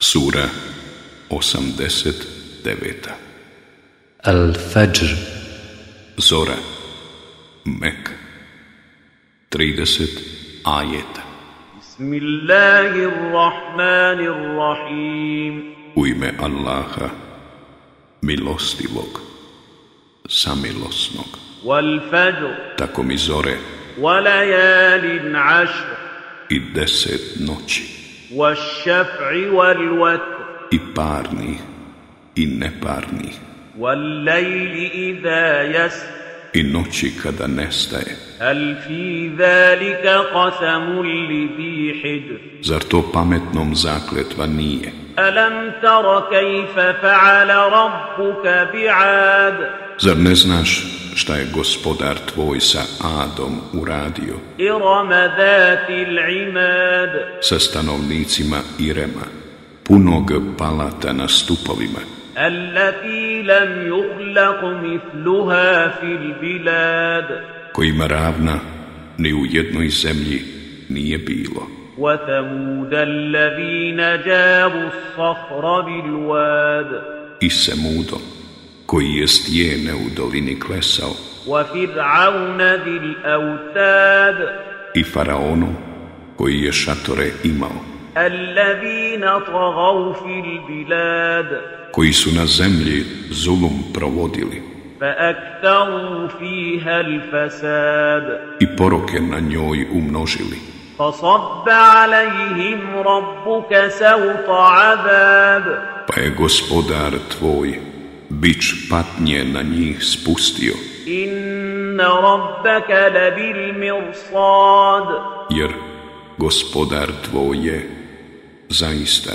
Sura 89. Al-Fajr. Zora Mek 30 ajeta. Bismillahirrahmanirrahim. U ime Allaha milostivog samilosnog. Wal fajr Tako mi zore. Wa layalin ashr. I deset noći والشفع والوتر i parni i neparni والليل إذا يسر i noći kada nestaje. Al fi zalika qasamun li zi. Zar to pametnom zakletva nije? Alam tara kayfa fa'ala rabbuka bi'ad. Zar ne znaš šta je gospodar tvoj sa Adom uradio. Sa stanovnicima Irema, punog palata na stupovima. Kojima ravna ni u jednoj zemlji nije bilo. I Semudom, koji je stijene u dolini klesao. I faraonu koji je šatore imao. Koji su na zemlji zulum provodili. I poroke na njoj umnožili. Pa je gospodar tvoj bič patnje na njih spustio, إن ربك لبالمرصاد jer gospodar tvoj je zaista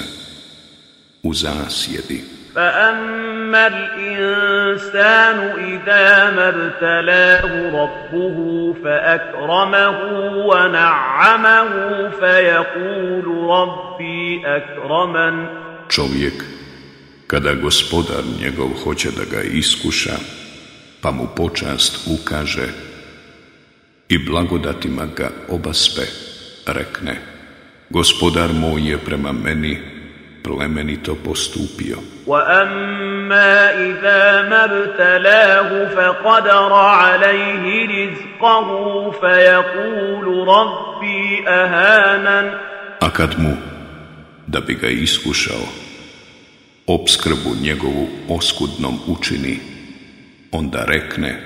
u zasjedi. فأما الإنسان إذا ما ابتلاه ربه فأكرمه ونعمه فيقول ربي أكرمن Čovjek, kada gospodar njegov hoće da ga iskuša, pa mu počast ukaže i blagodatima ga obaspe, rekne, gospodar moj je prema meni plemenito postupio. وأما إذا ما ابتلاه فقدر عليه رزقه فيقول ربي أهانن A kad mu, da bi ga iskušao, obskrbu njegovu oskudnom učini, onda rekne,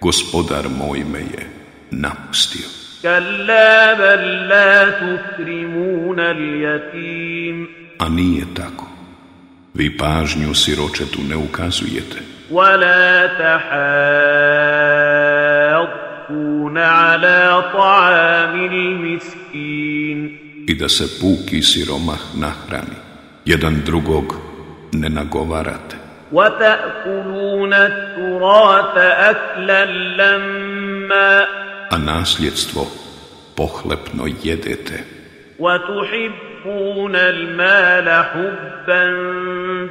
gospodar moj me je napustio. كلا بل لا تكرمون اليتيم A nije tako. Vi pažnju siročetu ne ukazujete ولا تحاضون على طعام المسكين i da se puki siromah nahrani. Jedan drugog ne nagovarate. وتأكلون التراث أكلا لما a nasljedstvo pohlepno jedete وتحبون المال حبا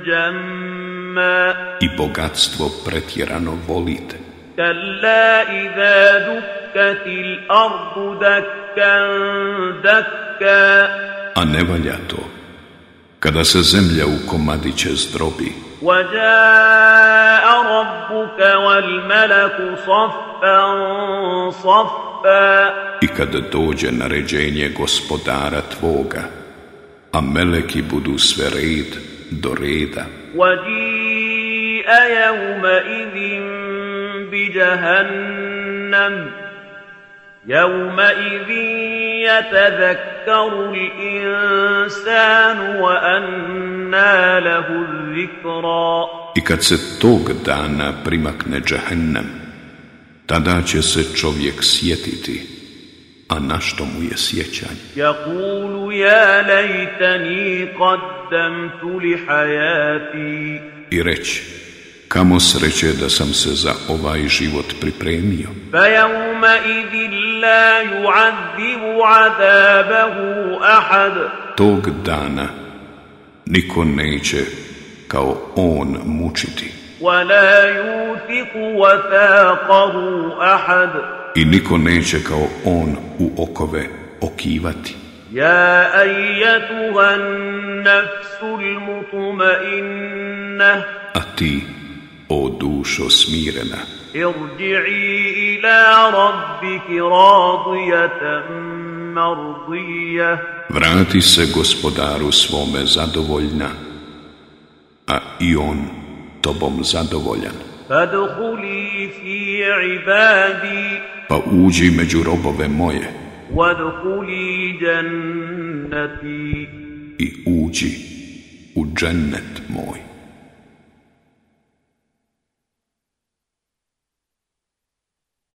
جما i bogatstvo pretjerano volite. كلا إذا دكت الأرض دكا دكا A ne valja to, kada se zemlja u komadiće zdrobi. I kada dođe naređenje gospodara tvoga, a meleki budu sve red do reda. bi يتذكر الإنسان وأنى له الذكرى i kad se tog dana primakne džahennem, tada će se čovjek sjetiti, a na što mu je sjećanje? يقول يا ليتني قدمت لحياتي I reći, kamo sreće da sam se za ovaj život pripremio. فيومئذ لا يعذب عذابه أحد Tog dana niko neće kao on mučiti ولا يوثق وثاقه أحد i niko neće kao on u okove okivati. يا أيتها النفس المطمئنة A ti, o dušo smirena. Irđi'i ila rabbiki radijatan Vrati se gospodaru svome zadovoljna, a i on tobom zadovoljan. Pa uđi među robove moje i uđi u džennet moj.